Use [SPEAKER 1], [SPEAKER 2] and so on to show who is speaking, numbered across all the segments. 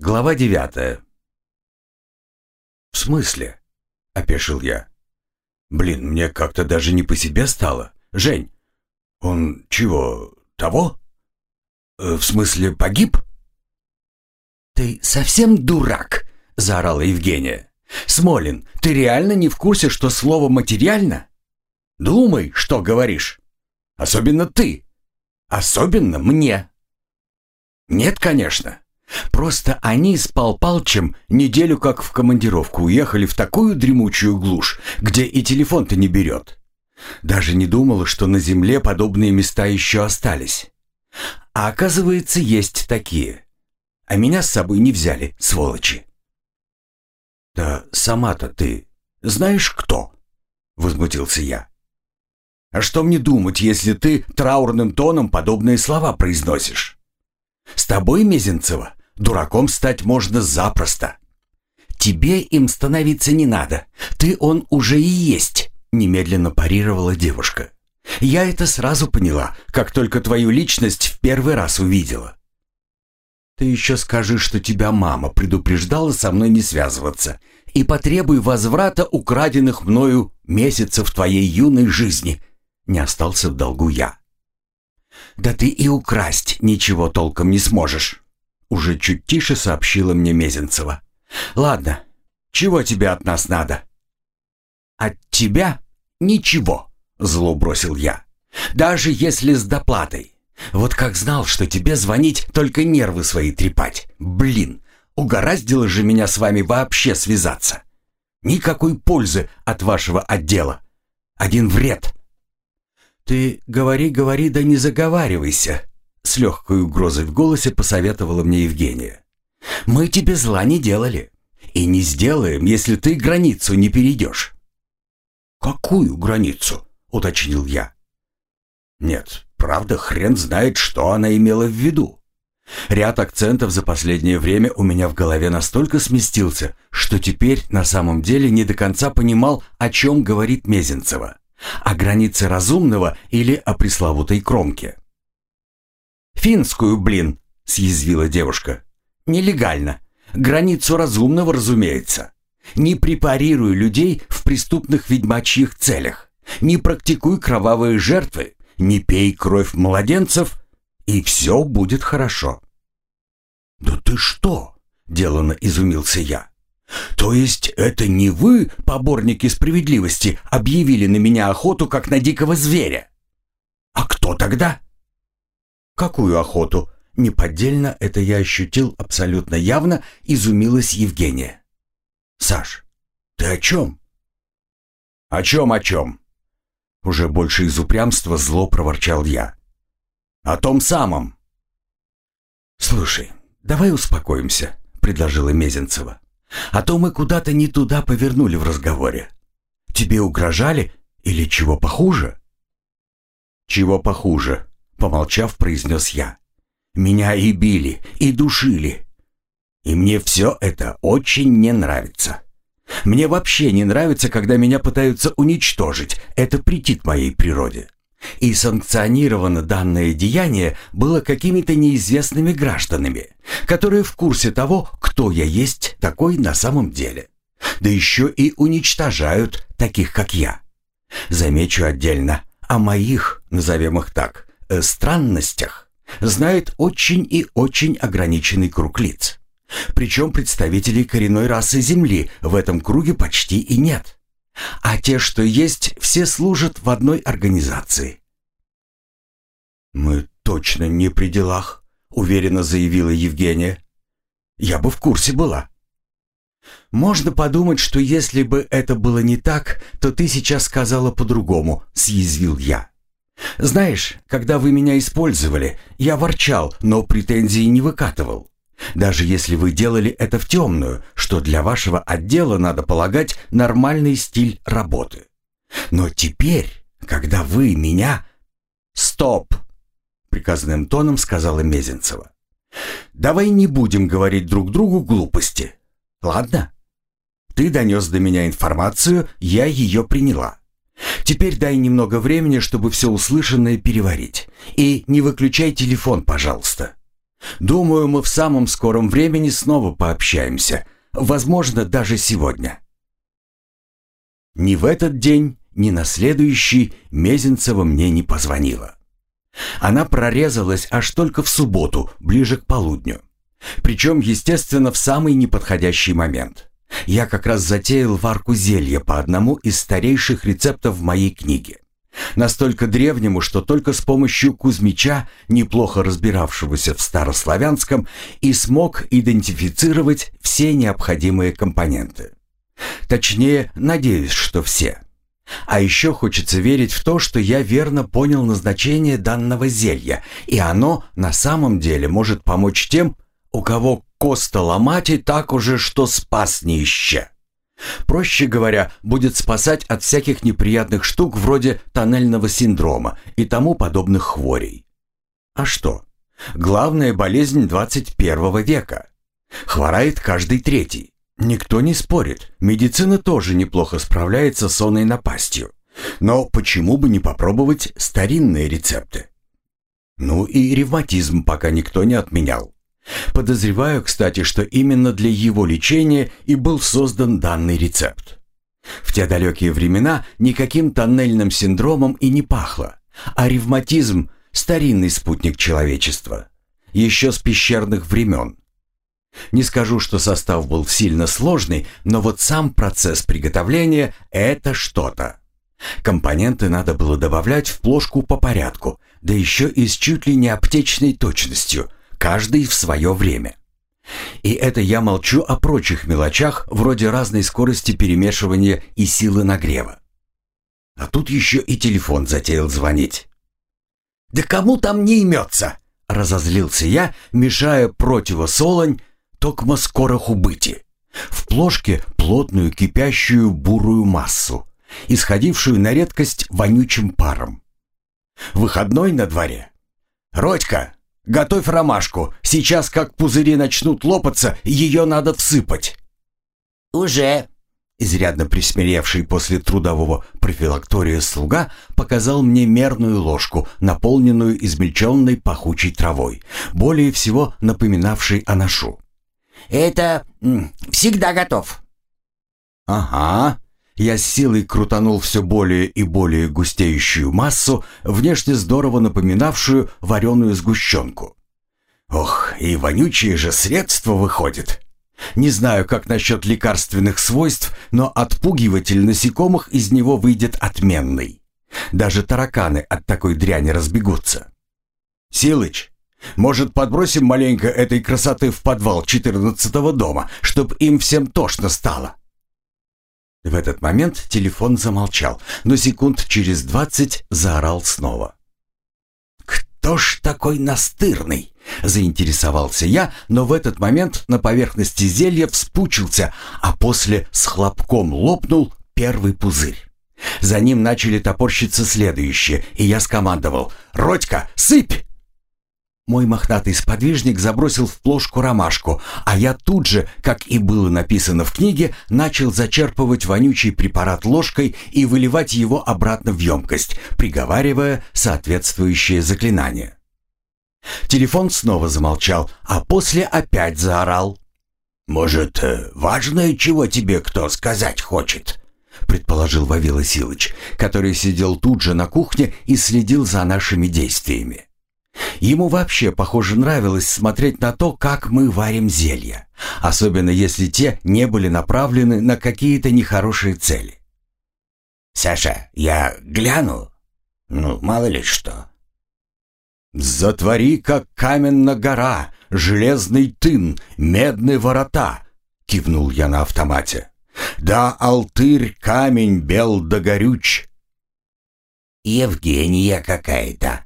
[SPEAKER 1] Глава девятая. «В смысле?» — опешил я. «Блин, мне как-то даже не по себе стало. Жень, он чего, того? Э, в смысле, погиб?»
[SPEAKER 2] «Ты совсем дурак?» — заорала Евгения. «Смолин, ты реально не в курсе, что слово «материально»? Думай, что говоришь. Особенно ты. Особенно мне». «Нет, конечно. Просто они с Пал Палчем неделю как в командировку уехали в такую дремучую глушь, где и телефон-то не берет. Даже не думала, что на земле подобные места еще остались. А оказывается, есть такие. А меня с собой не взяли, сволочи. «Да сама-то ты знаешь кто?» — возмутился я. «А что мне думать, если ты траурным тоном подобные слова произносишь? С тобой, Мезенцева, Дураком стать можно запросто. Тебе им становиться не надо. Ты он уже и есть, немедленно парировала девушка. Я это сразу поняла, как только твою личность в первый раз увидела. Ты еще скажи, что тебя мама предупреждала со мной не связываться и потребуй возврата украденных мною месяцев твоей юной жизни. Не остался в долгу я. Да ты и украсть ничего толком не сможешь. Уже чуть тише сообщила мне Мезенцева. «Ладно, чего тебе от нас надо?» «От тебя ничего», — зло бросил я. «Даже если с доплатой. Вот как знал, что тебе звонить, только нервы свои трепать. Блин, угораздило же меня с вами вообще связаться. Никакой пользы от вашего отдела. Один вред». «Ты говори, говори, да не заговаривайся», с легкой угрозой в голосе посоветовала мне Евгения. «Мы тебе зла не делали. И не сделаем, если ты границу не перейдешь». «Какую границу?» — уточнил я. «Нет, правда, хрен знает, что она имела в виду. Ряд акцентов за последнее время у меня в голове настолько сместился, что теперь на самом деле не до конца понимал, о чем говорит Мезенцева. О границе разумного или о пресловутой кромке. «Финскую, блин!» — съязвила девушка. «Нелегально. Границу разумного, разумеется. Не препарируй людей в преступных ведьмачьих целях. Не практикуй кровавые жертвы. Не пей кровь младенцев, и все будет хорошо». «Да ты что?» — делано изумился я. «То есть это не вы, поборники справедливости, объявили на меня охоту, как на дикого зверя? А кто тогда?» «Какую охоту?» Неподдельно это я ощутил абсолютно явно, изумилась Евгения. «Саш, ты о чем?» «О чем, о чем?» Уже больше из упрямства зло проворчал я. «О том самом». «Слушай, давай успокоимся», — предложила Мезенцева. «А то мы куда-то не туда повернули в разговоре. Тебе угрожали или чего похуже?» «Чего похуже?» Помолчав, произнес я. «Меня и били, и душили. И мне все это очень не нравится. Мне вообще не нравится, когда меня пытаются уничтожить. Это претит моей природе. И санкционировано данное деяние было какими-то неизвестными гражданами, которые в курсе того, кто я есть такой на самом деле. Да еще и уничтожают таких, как я. Замечу отдельно, о моих, назовем их так, странностях знает очень и очень ограниченный круг лиц. Причем представителей коренной расы Земли в этом круге почти и нет. А те, что есть, все служат в одной организации. «Мы точно не при делах», — уверенно заявила Евгения. «Я бы в курсе была». «Можно подумать, что если бы это было не так, то ты сейчас сказала по-другому», — съязвил я. Знаешь, когда вы меня использовали, я ворчал, но претензий не выкатывал. Даже если вы делали это в темную, что для вашего отдела, надо полагать, нормальный стиль работы. Но теперь, когда вы меня... Стоп! Приказным тоном сказала Мезенцева. Давай не будем говорить друг другу глупости. Ладно? Ты донес до меня информацию, я ее приняла. Теперь дай немного времени, чтобы все услышанное переварить. И не выключай телефон, пожалуйста. Думаю, мы в самом скором времени снова пообщаемся. Возможно, даже сегодня. Ни в этот день, ни на следующий Мезенцева мне не позвонила. Она прорезалась аж только в субботу, ближе к полудню. Причем, естественно, в самый неподходящий момент. Я как раз затеял варку зелья по одному из старейших рецептов в моей книге. Настолько древнему, что только с помощью Кузьмича, неплохо разбиравшегося в старославянском, и смог идентифицировать все необходимые компоненты. Точнее, надеюсь, что все. А еще хочется верить в то, что я верно понял назначение данного зелья, и оно на самом деле может помочь тем, у кого коста ломать и так уже, что спас не. Проще говоря, будет спасать от всяких неприятных штук вроде тоннельного синдрома и тому подобных хворей. А что? Главная болезнь 21 века. Хворает каждый третий. Никто не спорит, медицина тоже неплохо справляется с оной напастью. Но почему бы не попробовать старинные рецепты? Ну и ревматизм пока никто не отменял. Подозреваю, кстати, что именно для его лечения и был создан данный рецепт. В те далекие времена никаким тоннельным синдромом и не пахло, а ревматизм – старинный спутник человечества, еще с пещерных времен. Не скажу, что состав был сильно сложный, но вот сам процесс приготовления – это что-то. Компоненты надо было добавлять в плошку по порядку, да еще и с чуть ли не аптечной точностью – каждый в свое время. И это я молчу о прочих мелочах, вроде разной скорости перемешивания и силы нагрева. А тут еще и телефон затеял звонить. «Да кому там не имется?» — разозлился я, мешая противосолонь, токмо скоро хубыти. В плошке плотную кипящую бурую массу, исходившую на редкость вонючим паром. Выходной на дворе. «Родька, Готовь ромашку. Сейчас, как пузыри начнут лопаться, ее надо всыпать».
[SPEAKER 3] «Уже».
[SPEAKER 2] Изрядно присмиревший после трудового профилактория слуга показал мне мерную ложку, наполненную измельченной пахучей травой, более всего напоминавшей анашу.
[SPEAKER 3] «Это всегда готов».
[SPEAKER 2] «Ага», я силой крутанул все более и более густеющую массу, внешне здорово напоминавшую вареную сгущенку. Ох, и вонючие же средства выходят. Не знаю, как насчет лекарственных свойств, но отпугиватель насекомых из него выйдет отменный. Даже тараканы от такой дряни разбегутся. Силыч, может, подбросим маленько этой красоты в подвал четырнадцатого дома, чтоб им всем тошно стало? В этот момент телефон замолчал, но секунд через двадцать заорал снова. «Кто ж такой настырный?» — заинтересовался я, но в этот момент на поверхности зелья вспучился, а после с хлопком лопнул первый пузырь. За ним начали топорщиться следующие, и я скомандовал «Родька, сыпь!» Мой мохнатый сподвижник забросил в плошку ромашку, а я тут же, как и было написано в книге, начал зачерпывать вонючий препарат ложкой и выливать его обратно в емкость, приговаривая соответствующее заклинание. Телефон снова замолчал, а после опять заорал.
[SPEAKER 1] «Может, э, важное чего тебе кто сказать хочет?» предположил Вавила Силыч, который сидел тут же на кухне и следил за нашими действиями.
[SPEAKER 2] Ему вообще, похоже, нравилось смотреть на то, как мы варим зелья, особенно если те не были направлены на какие-то нехорошие цели.
[SPEAKER 3] «Саша, я гляну? Ну, мало ли что».
[SPEAKER 2] «Затвори, как каменна гора, железный тын, медные ворота», — кивнул я на автомате. «Да алтырь камень бел да горюч».
[SPEAKER 3] «Евгения какая-то»,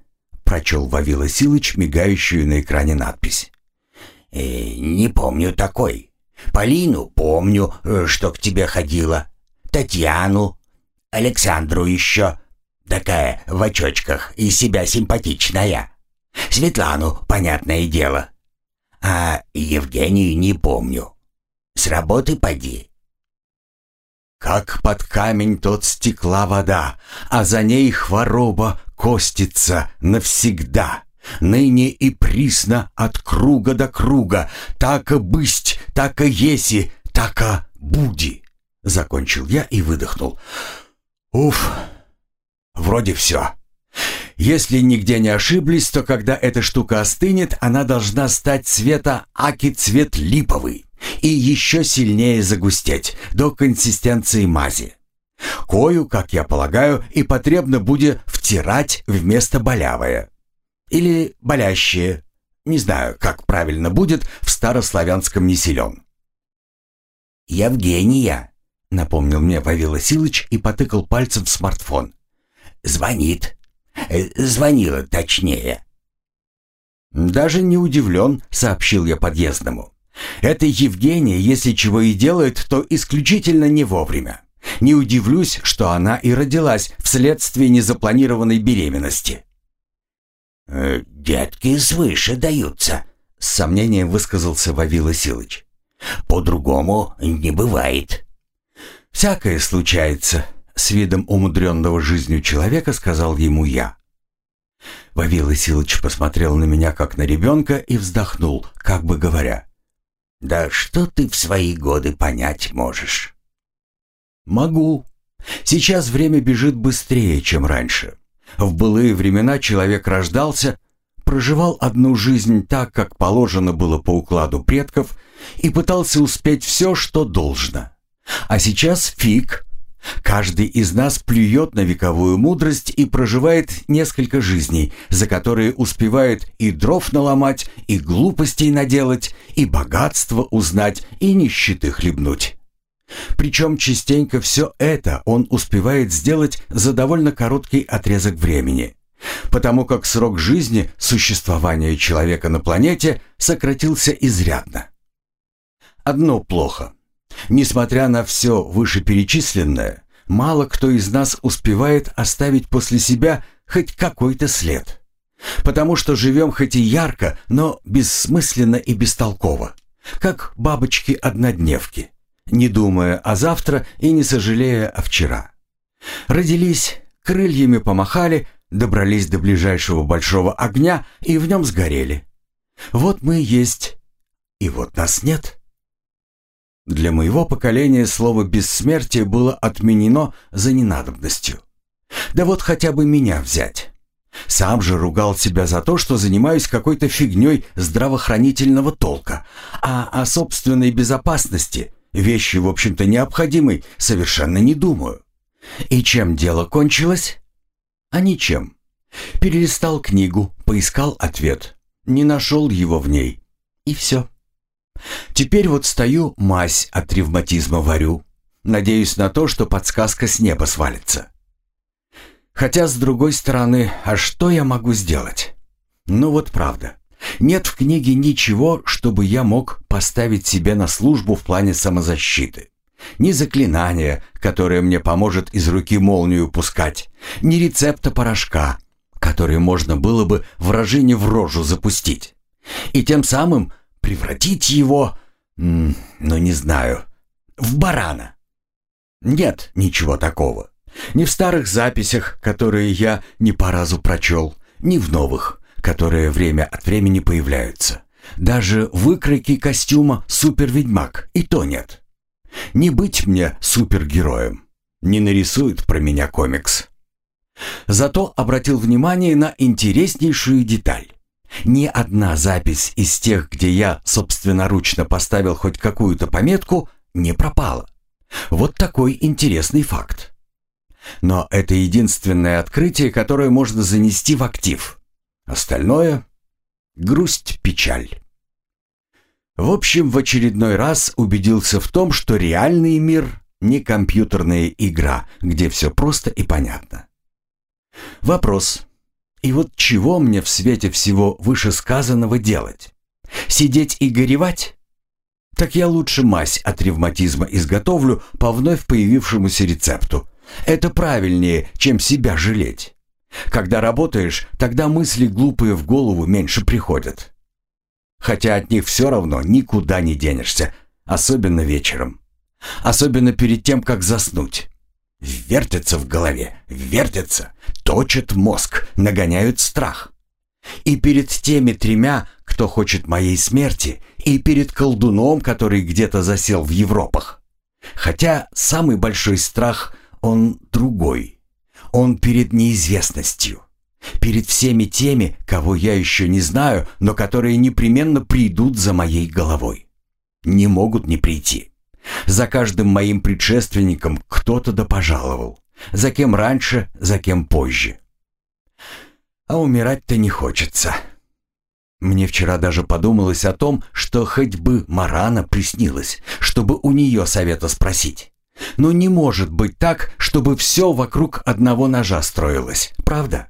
[SPEAKER 2] прочел Вавила Силыч мигающую на экране надпись.
[SPEAKER 3] «Э, «Не помню такой. Полину помню, э, что к тебе ходила. Татьяну, Александру еще. Такая в очочках и себя симпатичная. Светлану, понятное дело. А Евгению не помню. С работы поди».
[SPEAKER 2] Как под камень тот стекла вода, а за ней хвороба костится навсегда. ныне и присно от круга до круга, така бысть, така еси, така буди. Закончил я и выдохнул. Уф, вроде все. Если нигде не ошиблись, то когда эта штука остынет, она должна стать цвета аки цвет липовый и еще сильнее загустеть до консистенции мази. Кою, как я полагаю, и потребно будет втирать вместо болявое. Или болящее. Не знаю, как правильно будет, в старославянском не силен.
[SPEAKER 3] «Евгения», — напомнил мне Вавила Силыч и потыкал пальцем в смартфон. «Звонит. Э, звонила точнее».
[SPEAKER 2] «Даже не удивлен», — сообщил я подъездному. «Это Евгения, если чего и делает, то исключительно не вовремя. Не удивлюсь, что она и родилась вследствие незапланированной беременности».
[SPEAKER 3] «Э, «Детки свыше даются», — с сомнением высказался Вавила Силыч. «По-другому не бывает».
[SPEAKER 2] «Всякое случается», — с видом умудренного жизнью человека сказал ему я. Вавила Силыч посмотрел на меня, как на ребенка, и вздохнул, как бы говоря.
[SPEAKER 3] «Да что ты в свои годы понять можешь?»
[SPEAKER 2] «Могу. Сейчас время бежит быстрее, чем раньше. В былые времена человек рождался, проживал одну жизнь так, как положено было по укладу предков, и пытался успеть все, что должно. А сейчас фиг. Каждый из нас плюет на вековую мудрость и проживает несколько жизней, за которые успевает и дров наломать, и глупостей наделать, и богатство узнать, и нищеты хлебнуть. Причем частенько все это он успевает сделать за довольно короткий отрезок времени, потому как срок жизни существования человека на планете сократился изрядно. Одно плохо. Несмотря на все вышеперечисленное, мало кто из нас успевает оставить после себя хоть какой-то след. Потому что живем хоть и ярко, но бессмысленно и бестолково, как бабочки-однодневки не думая о завтра и не сожалея о вчера. Родились, крыльями помахали, добрались до ближайшего большого огня и в нем сгорели. Вот мы есть, и вот нас нет. Для моего поколения слово «бессмертие» было отменено за ненадобностью. Да вот хотя бы меня взять. Сам же ругал себя за то, что занимаюсь какой-то фигней здравоохранительного толка, а о собственной безопасности – Вещи, в общем-то, необходимой, совершенно не думаю. И чем дело кончилось? А ничем. Перелистал книгу, поискал ответ. Не нашел его в ней. И все. Теперь вот стою, мазь от ревматизма варю. Надеюсь на то, что подсказка с неба свалится. Хотя, с другой стороны, а что я могу сделать? Ну вот правда. Нет в книге ничего, чтобы я мог поставить себе на службу в плане самозащиты. Ни заклинания, которое мне поможет из руки молнию пускать, ни рецепта порошка, который можно было бы вражине в рожу запустить. И тем самым превратить его, ну не знаю, в барана. Нет ничего такого. Ни в старых записях, которые я не по разу прочел, ни в новых которые время от времени появляются. Даже выкройки костюма «Супер-ведьмак» и то нет. Не быть мне супергероем. Не нарисует про меня комикс. Зато обратил внимание на интереснейшую деталь. Ни одна запись из тех, где я собственноручно поставил хоть какую-то пометку, не пропала. Вот такой интересный факт. Но это единственное открытие, которое можно занести в актив. Остальное — грусть, печаль. В общем, в очередной раз убедился в том, что реальный мир — не компьютерная игра, где все просто и понятно. Вопрос. И вот чего мне в свете всего вышесказанного делать? Сидеть и горевать? Так я лучше мазь от ревматизма изготовлю по вновь появившемуся рецепту. Это правильнее, чем себя жалеть. Когда работаешь, тогда мысли глупые в голову меньше приходят. Хотя от них все равно никуда не денешься, особенно вечером. Особенно перед тем, как заснуть. Вертятся в голове, вертятся, точат мозг, нагоняют страх. И перед теми тремя, кто хочет моей смерти, и перед колдуном, который где-то засел в Европах. Хотя самый большой страх, он другой. Он перед неизвестностью. Перед всеми теми, кого я еще не знаю, но которые непременно придут за моей головой. Не могут не прийти. За каждым моим предшественником кто-то да пожаловал. За кем раньше, за кем позже. А умирать-то не хочется. Мне вчера даже подумалось о том, что хоть бы Марана приснилось, чтобы у нее совета спросить. Но не может быть так, чтобы все вокруг одного ножа строилось, правда?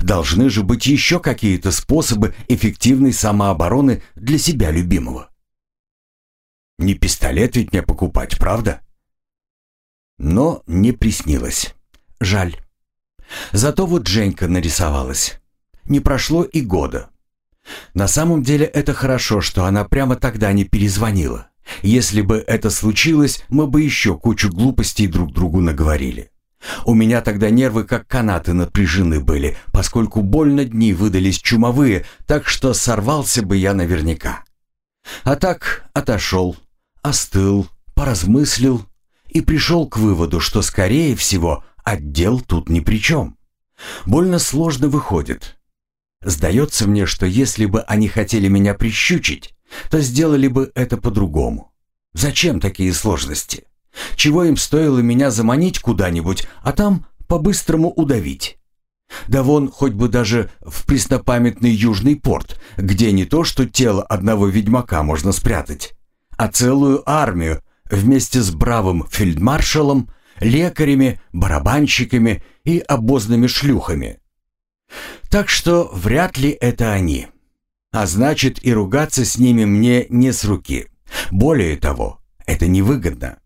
[SPEAKER 2] Должны же быть еще какие-то способы эффективной самообороны для себя любимого. Не пистолет ведь мне покупать, правда? Но не приснилось. Жаль. Зато вот Женька нарисовалась. Не прошло и года. На самом деле это хорошо, что она прямо тогда не перезвонила. Если бы это случилось, мы бы еще кучу глупостей друг другу наговорили. У меня тогда нервы как канаты напряжены были, поскольку больно дни выдались чумовые, так что сорвался бы я наверняка. А так отошел, остыл, поразмыслил и пришел к выводу, что, скорее всего, отдел тут ни при чем. Больно сложно выходит. Сдается мне, что если бы они хотели меня прищучить, то сделали бы это по-другому. Зачем такие сложности? Чего им стоило меня заманить куда-нибудь, а там по-быстрому удавить? Да вон хоть бы даже в преснопамятный Южный порт, где не то что тело одного ведьмака можно спрятать, а целую армию вместе с бравым фельдмаршалом, лекарями, барабанщиками и обозными шлюхами. Так что вряд ли это они. А значит, и ругаться с ними мне не с руки. Более того, это невыгодно.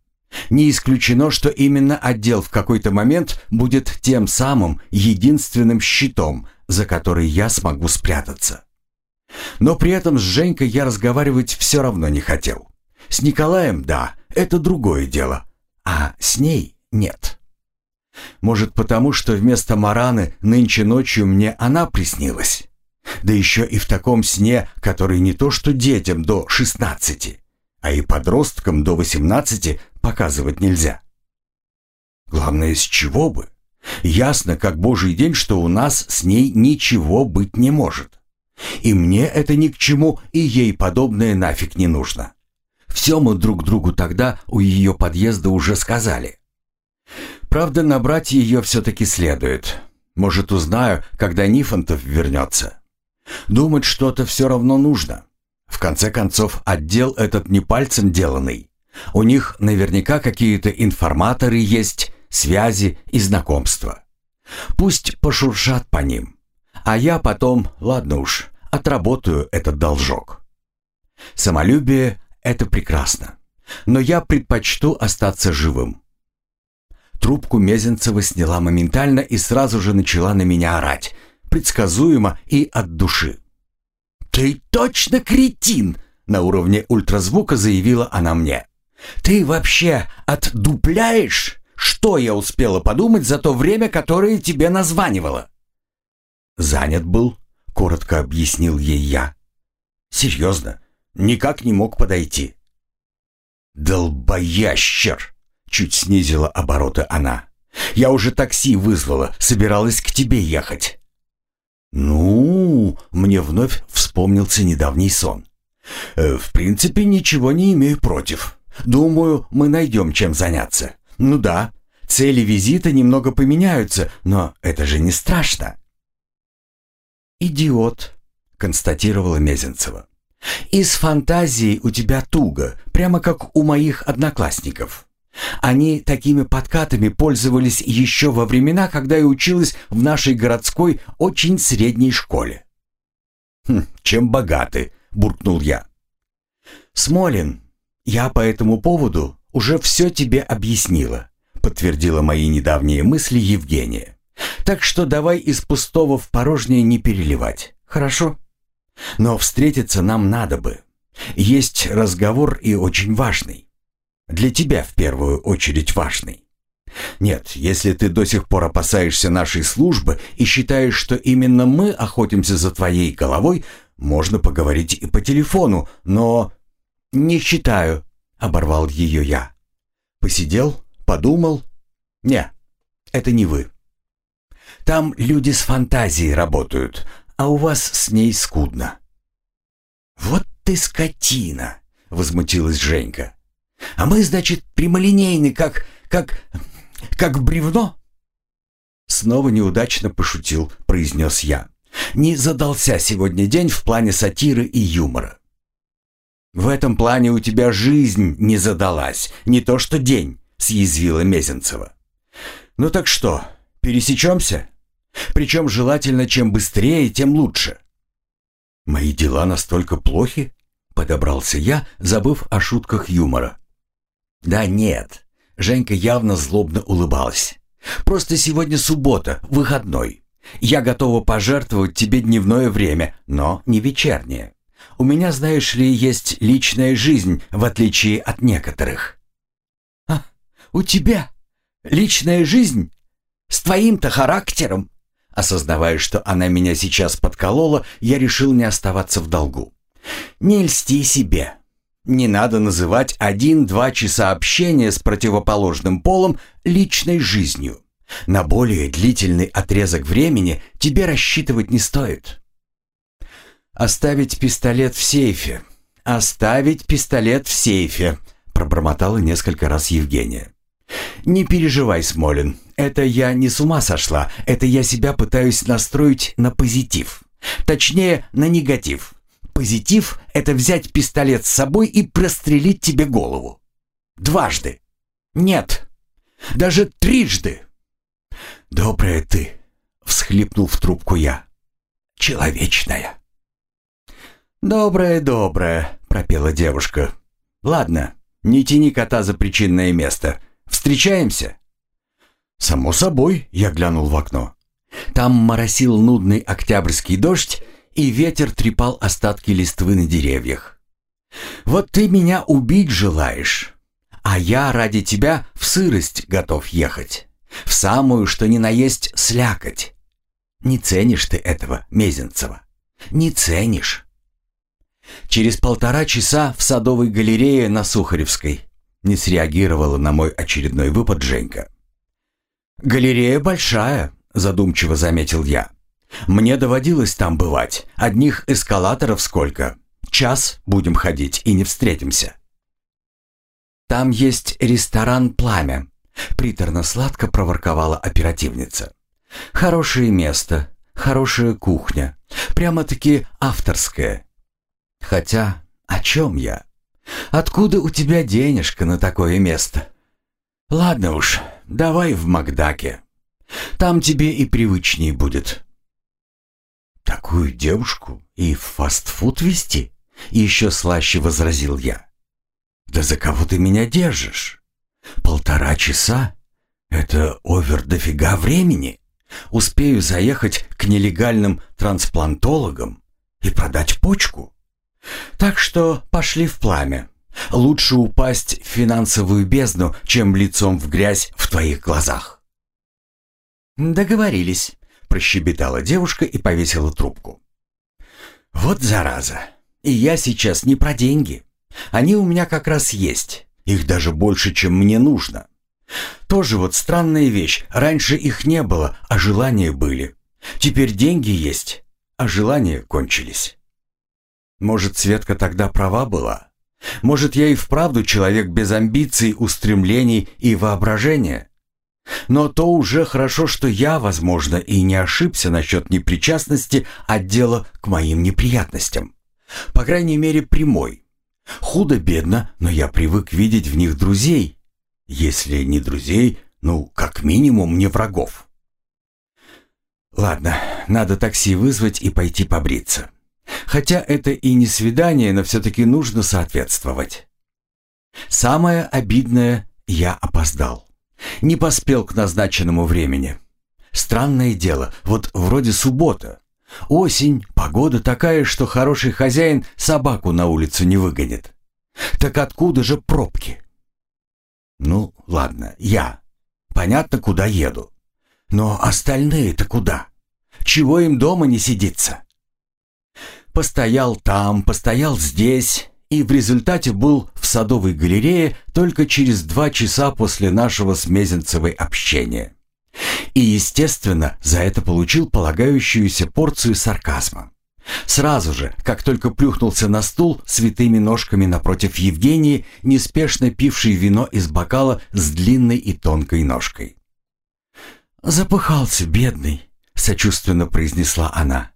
[SPEAKER 2] Не исключено, что именно отдел в какой-то момент будет тем самым единственным щитом, за который я смогу спрятаться. Но при этом с Женькой я разговаривать все равно не хотел. С Николаем, да, это другое дело, а с ней нет. Может, потому что вместо Мараны нынче ночью мне она приснилась? Да еще и в таком сне, который не то что детям до 16, а и подросткам до 18 показывать нельзя. Главное, с чего бы? Ясно, как божий день, что у нас с ней ничего быть не может. И мне это ни к чему, и ей подобное нафиг не нужно. Все мы друг другу тогда у ее подъезда уже сказали. Правда, набрать ее все-таки следует. Может, узнаю, когда Нифонтов вернется. Думать что-то все равно нужно. В конце концов, отдел этот не пальцем деланный. У них наверняка какие-то информаторы есть, связи и знакомства. Пусть пошуршат по ним. А я потом, ладно уж, отработаю этот должок. Самолюбие — это прекрасно. Но я предпочту остаться живым. Трубку Мезенцева сняла моментально и сразу же начала на меня орать, предсказуемо и от души. «Ты точно кретин!» — на уровне ультразвука заявила она мне. «Ты вообще отдупляешь? Что я успела подумать за то время, которое тебе названивало?» «Занят был», — коротко объяснил ей я. «Серьезно, никак не мог подойти». «Долбоящер!» — чуть снизила обороты она. «Я уже такси вызвала, собиралась к тебе ехать». «Ну...» — мне вновь вспомнился недавний сон. «Э, «В принципе, ничего не имею против. Думаю, мы найдем чем заняться. Ну да, цели визита немного поменяются, но это же не страшно». «Идиот», — констатировала Мезенцева. «Из фантазии у тебя туго, прямо как у моих одноклассников. Они такими подкатами пользовались еще во времена, когда я училась в нашей городской очень средней школе». «Хм, чем богаты», — буркнул я. «Смолин, я по этому поводу уже все тебе объяснила», — подтвердила мои недавние мысли Евгения. «Так что давай из пустого в порожнее не переливать, хорошо? Но встретиться нам надо бы. Есть разговор и очень важный. Для тебя в первую очередь важный. Нет, если ты до сих пор опасаешься нашей службы и считаешь, что именно мы охотимся за твоей головой, можно поговорить и по телефону, но... Не считаю, оборвал ее я. Посидел, подумал. Не, это не вы. Там люди с фантазией работают, а у вас с ней скудно. Вот ты скотина, возмутилась Женька. А мы, значит, прямолинейны, как... как... как бревно?» Снова неудачно пошутил, произнес я. Не задался сегодня день в плане сатиры и юмора. «В этом плане у тебя жизнь не задалась, не то что день», — съязвила Мезенцева. «Ну так что, пересечемся? Причем желательно, чем быстрее, тем лучше». «Мои дела настолько плохи?» — подобрался я, забыв о шутках юмора. «Да нет», — Женька явно злобно улыбалась. «Просто сегодня суббота, выходной. Я готова пожертвовать тебе дневное время, но не вечернее. У меня, знаешь ли, есть личная жизнь, в отличие от некоторых». «А, у тебя личная жизнь? С твоим-то характером?» Осознавая, что она меня сейчас подколола, я решил не оставаться в долгу. «Не льсти себе. Не надо называть один-два часа общения с противоположным полом личной жизнью. На более длительный отрезок времени тебе рассчитывать не стоит. «Оставить пистолет в сейфе! Оставить пистолет в сейфе!» пробормотала несколько раз Евгения. «Не переживай, Смолин, это я не с ума сошла, это я себя пытаюсь настроить на позитив. Точнее, на негатив. Позитив — это взять пистолет с собой и прострелить тебе голову. Дважды. Нет, даже трижды. «Добрая ты!» — всхлипнул в трубку я. «Человечная!» «Добрая, добрая!» — пропела девушка. «Ладно, не тяни кота за причинное место. Встречаемся?» «Само собой», — я глянул в окно. Там моросил нудный октябрьский дождь, и ветер трепал остатки листвы на деревьях. «Вот ты меня убить желаешь, а я ради тебя в сырость готов ехать». В самую, что ни на есть, слякоть. Не ценишь ты этого, Мезенцева. Не ценишь. Через полтора часа в Садовой галерее на Сухаревской не среагировала на мой очередной выпад Женька. «Галерея большая», — задумчиво заметил я. «Мне доводилось там бывать. Одних эскалаторов сколько. Час будем ходить и не встретимся». «Там есть ресторан «Пламя», Приторно-сладко проворковала оперативница. «Хорошее место, хорошая кухня, прямо-таки авторская. Хотя, о чем я? Откуда у тебя денежка на такое место? Ладно уж, давай в Макдаке. Там тебе и привычнее будет». «Такую девушку и в фастфуд вести?» Еще слаще возразил я. «Да за кого ты меня держишь?» Полтора часа? Это овер дофига времени. Успею заехать к нелегальным трансплантологам и продать почку. Так что пошли в пламя. Лучше упасть в финансовую бездну, чем лицом в грязь в твоих глазах. Договорились, прощебетала девушка и повесила трубку. Вот зараза. И я сейчас не про деньги. Они у меня как раз есть. Их даже больше, чем мне нужно. Тоже вот странная вещь. Раньше их не было, а желания были. Теперь деньги есть, а желания кончились. Может, Светка тогда права была? Может, я и вправду человек без амбиций, устремлений и воображения? Но то уже хорошо, что я, возможно, и не ошибся насчет непричастности отдела к моим неприятностям. По крайней мере, прямой. Худо-бедно, но я привык видеть в них друзей. Если не друзей, ну, как минимум, не врагов. Ладно, надо такси вызвать и пойти побриться. Хотя это и не свидание, но все-таки нужно соответствовать. Самое обидное, я опоздал. Не поспел к назначенному времени. Странное дело, вот вроде суббота, Осень, погода такая, что хороший хозяин собаку на улицу не выгонит. Так откуда же пробки? Ну, ладно, я. понятно, куда еду. Но остальные-то куда? Чего им дома не сидится? Постоял там, постоял здесь, и в результате был в Садовой галерее только через два часа после нашего с Мезенцевой общения. И, естественно, за это получил полагающуюся порцию сарказма. Сразу же, как только плюхнулся на стул с ножками напротив Евгении, неспешно пившей вино из бокала с длинной и тонкой ножкой. «Запыхался, бедный», — сочувственно произнесла она.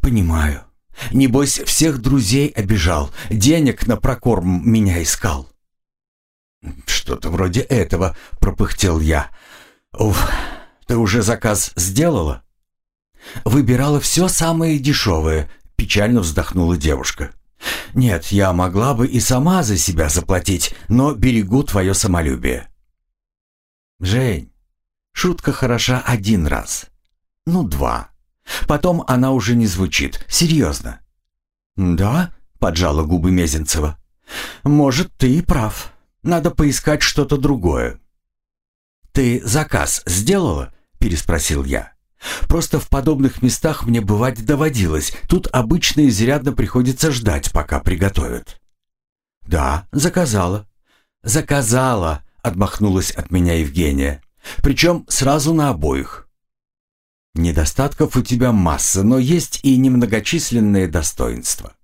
[SPEAKER 2] «Понимаю. Небось, всех друзей обижал, денег на прокорм меня искал». «Что-то вроде этого», — пропыхтел я. «Уф, ты уже заказ сделала?» «Выбирала все самое дешевое», — печально вздохнула девушка. «Нет, я могла бы и сама за себя заплатить, но берегу твое самолюбие». «Жень, шутка хороша один раз. Ну, два. Потом она уже не звучит. Серьезно». «Да?» — поджала губы Мезенцева. «Может, ты и прав. Надо поискать что-то другое». «Ты заказ сделала?» — переспросил я. Просто в подобных местах мне бывать доводилось. Тут обычно изрядно приходится ждать, пока приготовят. Да, заказала. Заказала, отмахнулась от меня Евгения. Причем сразу на обоих. Недостатков у тебя масса, но есть и немногочисленные достоинства.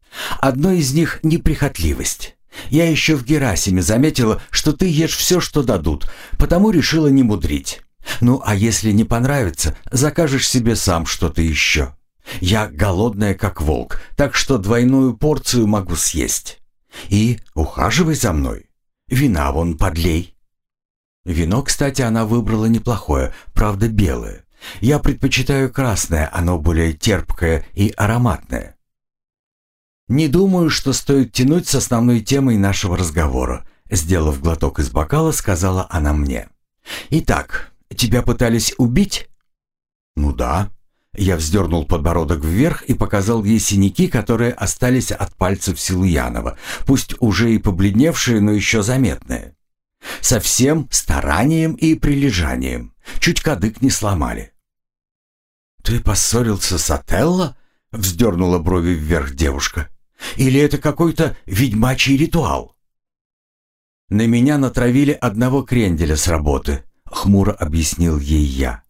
[SPEAKER 2] Одно из них — неприхотливость. Я еще в Герасиме заметила, что ты ешь все, что дадут, потому решила не мудрить. Ну, а если не понравится, закажешь себе сам что-то еще. Я голодная, как волк, так что двойную порцию могу съесть. И ухаживай за мной. Вина вон подлей. Вино, кстати, она выбрала неплохое, правда белое. Я предпочитаю красное, оно более терпкое и ароматное. Не думаю, что стоит тянуть с основной темой нашего разговора. Сделав глоток из бокала, сказала она мне. Итак, Тебя пытались убить?» «Ну да». Я вздернул подбородок вверх и показал ей синяки, которые остались от пальцев Силуянова, пусть уже и побледневшие, но еще заметные. Со всем старанием и прилежанием. Чуть кадык не сломали. «Ты поссорился с Отелло?» — вздернула брови вверх девушка. «Или это какой-то ведьмачий ритуал?» На меня натравили одного кренделя с работы, — хмуро объяснил ей я.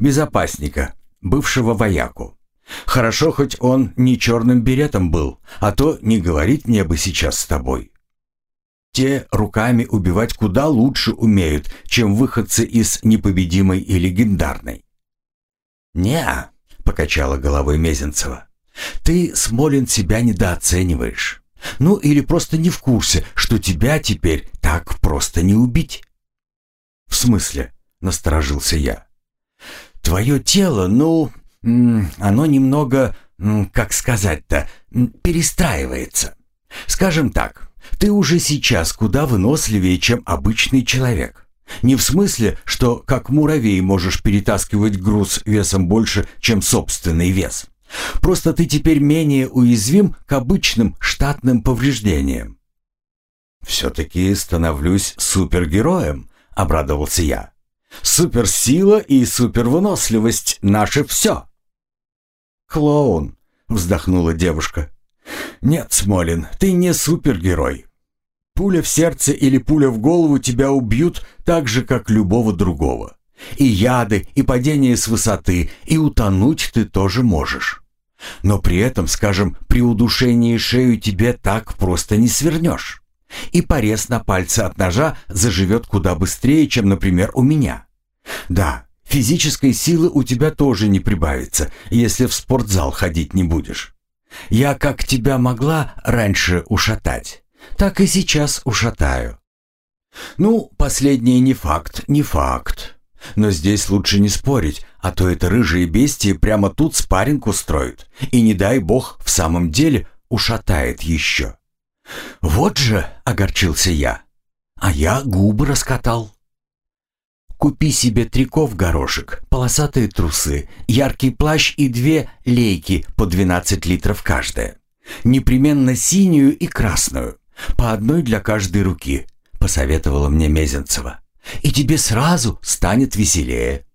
[SPEAKER 2] «Безопасника, бывшего вояку. Хорошо, хоть он не черным беретом был, а то не говорить мне бы сейчас с тобой. Те руками убивать куда лучше умеют, чем выходцы из непобедимой и легендарной». «Не-а», покачала головой Мезенцева. «Ты, Смолин, себя недооцениваешь. Ну или просто не в курсе, что тебя теперь так просто не убить». «В смысле?» — насторожился я. «Твое тело, ну, оно немного, как сказать-то, перестраивается. Скажем так, ты уже сейчас куда выносливее, чем обычный человек. Не в смысле, что как муравей можешь перетаскивать груз весом больше, чем собственный вес. Просто ты теперь менее уязвим к обычным штатным повреждениям. «Все-таки становлюсь супергероем», — обрадовался я. «Суперсила и супервыносливость — наше все!» «Клоун!» — вздохнула девушка. «Нет, Смолин, ты не супергерой. Пуля в сердце или пуля в голову тебя убьют так же, как любого другого. И яды, и падение с высоты, и утонуть ты тоже можешь. Но при этом, скажем, при удушении шею тебе так просто не свернешь и порез на пальце от ножа заживет куда быстрее, чем, например, у меня. Да, физической силы у тебя тоже не прибавится, если в спортзал ходить не будешь. Я как тебя могла раньше ушатать, так и сейчас ушатаю. Ну, последнее не факт, не факт. Но здесь лучше не спорить, а то это рыжие бестии прямо тут спарринг устроят. И не дай бог в самом деле ушатает еще. «Вот же!» — огорчился я. «А я губы раскатал». «Купи себе трико в горошек, полосатые трусы, яркий плащ и две лейки по 12 литров каждая. Непременно синюю и красную, по одной для каждой руки», — посоветовала мне Мезенцева. и тебе сразу станет веселее».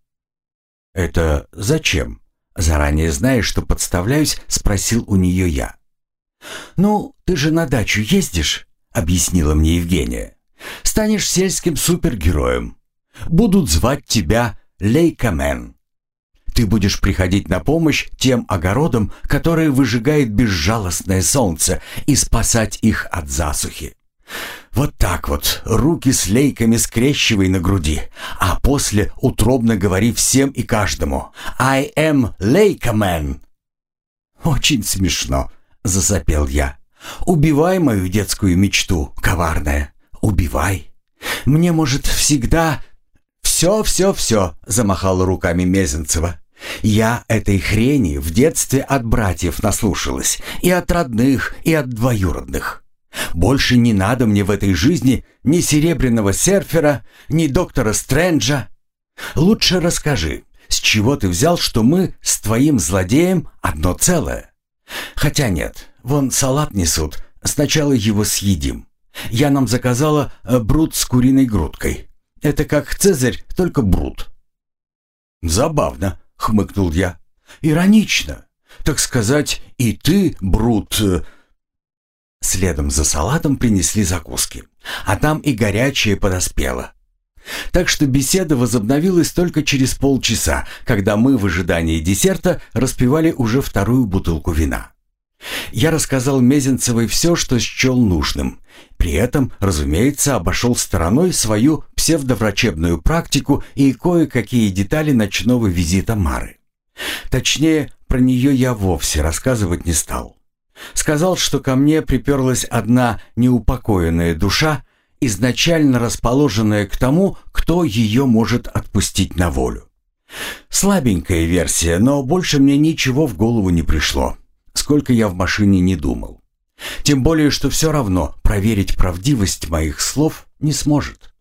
[SPEAKER 1] «Это зачем?»
[SPEAKER 2] Заранее зная, что подставляюсь, спросил у нее я. «Ну, ты же на дачу ездишь?» — объяснила мне Евгения. «Станешь сельским супергероем. Будут звать тебя Лейкамен. Ты будешь приходить на помощь тем огородам, которые выжигает безжалостное солнце, и спасать их от засухи. Вот так вот, руки с лейками скрещивай на груди, а после утробно говори всем и каждому «I am Лейкамен». «Очень смешно», — засопел я. «Убивай мою детскую мечту, коварная, убивай. Мне, может, всегда...» «Все, все, все», — замахала руками Мезенцева. «Я этой хрени в детстве от братьев наслушалась, и от родных, и от двоюродных. Больше не надо мне в этой жизни ни серебряного серфера, ни доктора Стрэнджа. Лучше расскажи, с чего ты взял, что мы с твоим злодеем одно целое? Хотя нет, вон салат несут, сначала его съедим. Я нам заказала э, брут с куриной грудкой. Это как Цезарь, только брут».
[SPEAKER 1] «Забавно», — хмыкнул я.
[SPEAKER 2] «Иронично. Так сказать, и ты, брут...» э, Следом за салатом принесли закуски, а там и горячее подоспело. Так что беседа возобновилась только через полчаса, когда мы в ожидании десерта распивали уже вторую бутылку вина. Я рассказал Мезенцевой все, что счел нужным. При этом, разумеется, обошел стороной свою псевдоврачебную практику и кое-какие детали ночного визита Мары. Точнее, про нее я вовсе рассказывать не стал. Сказал, что ко мне приперлась одна неупокоенная душа, изначально расположенная к тому, кто ее может отпустить на волю. Слабенькая версия, но больше мне ничего в голову не пришло сколько я в машине не думал. Тем более, что все равно проверить правдивость моих слов не сможет.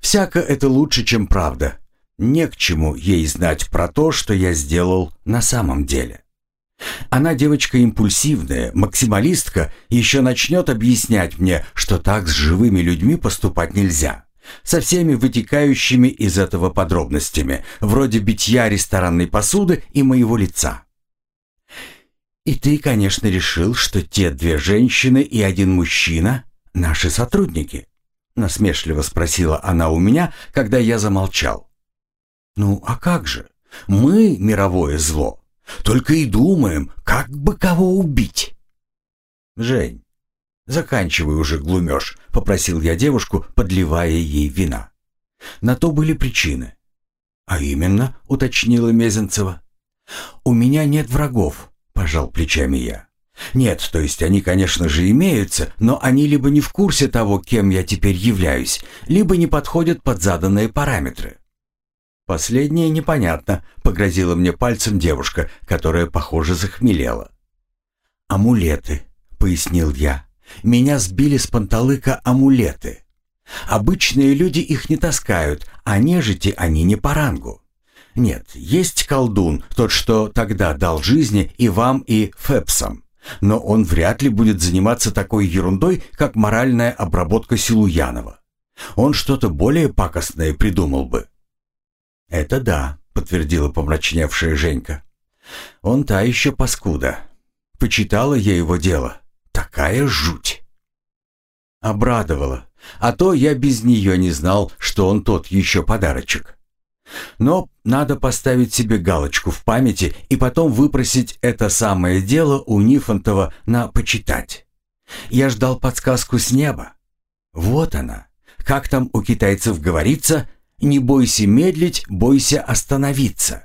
[SPEAKER 2] Всяко это лучше, чем правда. Не к чему ей знать про то, что я сделал на самом деле. Она девочка импульсивная, максималистка, еще начнет объяснять мне, что так с живыми людьми поступать нельзя. Со всеми вытекающими из этого подробностями, вроде битья ресторанной посуды и моего лица. «И ты, конечно, решил, что те две женщины и один мужчина — наши сотрудники?» Насмешливо спросила она у меня, когда я замолчал. «Ну, а как же? Мы — мировое зло. Только и думаем, как бы кого убить». «Жень, заканчивай уже глумеж», — попросил я девушку, подливая ей вина. На то были причины. «А именно», — уточнила Мезенцева, — «у меня нет врагов, Пожал плечами я. Нет, то есть они, конечно же, имеются, но они либо не в курсе того, кем я теперь являюсь, либо не подходят под заданные параметры. Последнее непонятно, погрозила мне пальцем девушка, которая, похоже, захмелела. «Амулеты», — пояснил я. «Меня сбили с панталыка амулеты. Обычные люди их не таскают, а нежити они не по рангу. Нет, есть колдун, тот, что тогда дал жизни и вам, и Фепсам. Но он вряд ли будет заниматься такой ерундой, как моральная обработка Силуянова. Он что-то более пакостное придумал бы. «Это да», — подтвердила помрачневшая Женька. «Он та еще паскуда. Почитала я его дело. Такая жуть». Обрадовала. А то я без нее не знал, что он тот еще подарочек. Но надо поставить себе галочку в памяти и потом выпросить это самое дело у Нифонтова на «почитать». Я ждал подсказку с неба. Вот она. Как там у китайцев говорится, «Не бойся медлить, бойся остановиться».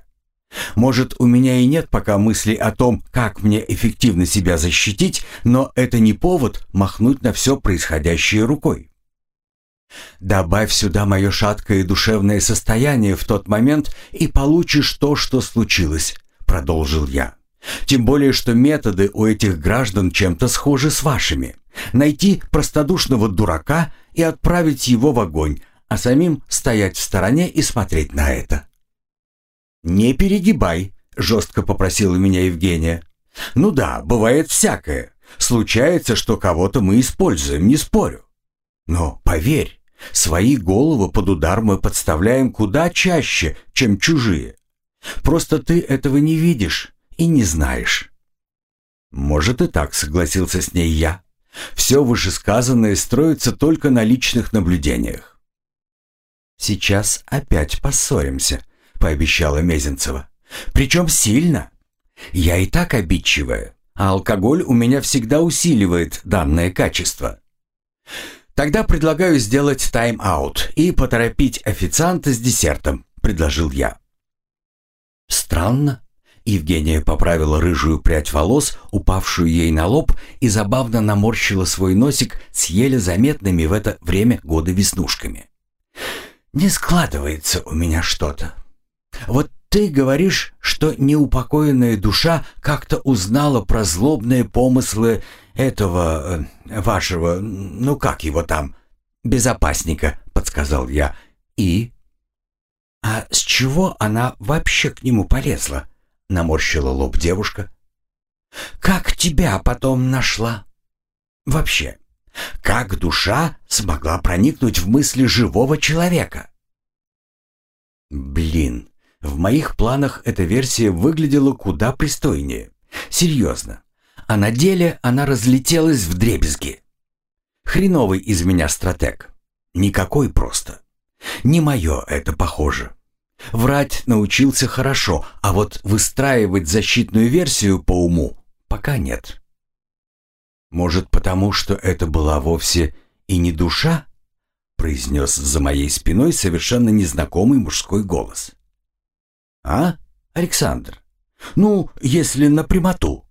[SPEAKER 2] Может, у меня и нет пока мысли о том, как мне эффективно себя защитить, но это не повод махнуть на все происходящее рукой. Добавь сюда мое шаткое душевное состояние в тот момент и получишь то, что случилось, продолжил я. Тем более, что методы у этих граждан чем-то схожи с вашими. Найти простодушного дурака и отправить его в огонь, а самим стоять в стороне и смотреть на это. «Не перегибай», — жестко попросила меня Евгения. «Ну да, бывает всякое. Случается, что кого-то мы используем, не спорю. Но поверь, Свои головы под удар мы подставляем куда чаще, чем чужие. Просто ты этого не видишь и не знаешь. Может и так, согласился с ней я. Все вышесказанное строится только на личных наблюдениях. «Сейчас опять поссоримся», — пообещала Мезенцева. «Причем сильно. Я и так обидчивая, а алкоголь у меня всегда усиливает данное качество. Тогда предлагаю сделать тайм-аут и поторопить официанта с десертом», — предложил я. «Странно». Евгения поправила рыжую прядь волос, упавшую ей на лоб, и забавно наморщила свой носик с еле заметными в это время года веснушками. «Не складывается у меня что-то. Вот ты говоришь, что неупокоенная душа как-то узнала про злобные помыслы этого... Э, вашего... ну как его там? Безопасника», — подсказал я. «И?» «А с чего она вообще к нему полезла?» — наморщила лоб девушка. «Как тебя потом нашла?» «Вообще, как душа смогла проникнуть в мысли живого человека?» «Блин, в моих планах эта версия выглядела куда пристойнее. Серьезно. А на деле она разлетелась в дребезги. Хреновый из меня стратег. Никакой просто. Не мое это похоже. Врать научился хорошо, а вот выстраивать защитную версию по уму пока нет. Может, потому что это была вовсе и не душа? произнес за моей спиной совершенно незнакомый мужской голос. «А, Александр? Ну, если на прямоту».